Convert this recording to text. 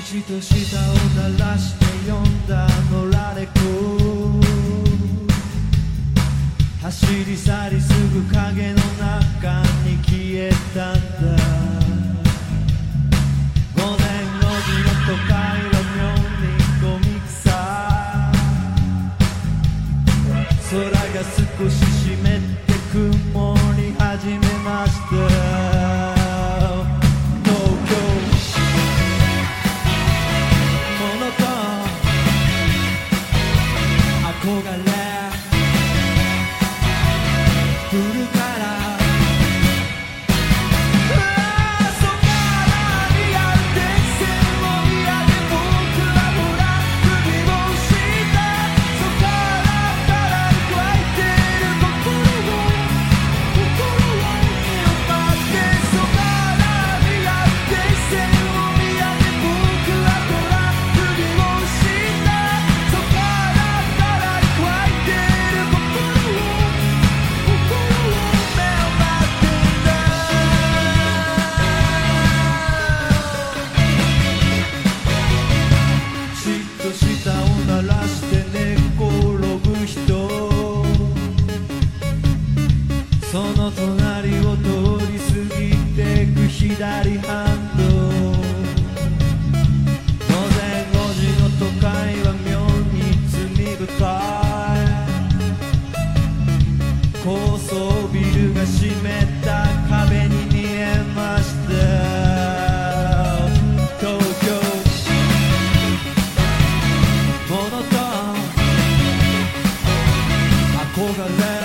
父と舌を鳴らして読んだ野良猫。走り去りすぐ影の中に消えたんだ。5年後にのと会の妙にゴミ草空が少し湿って曇り始めました。over there.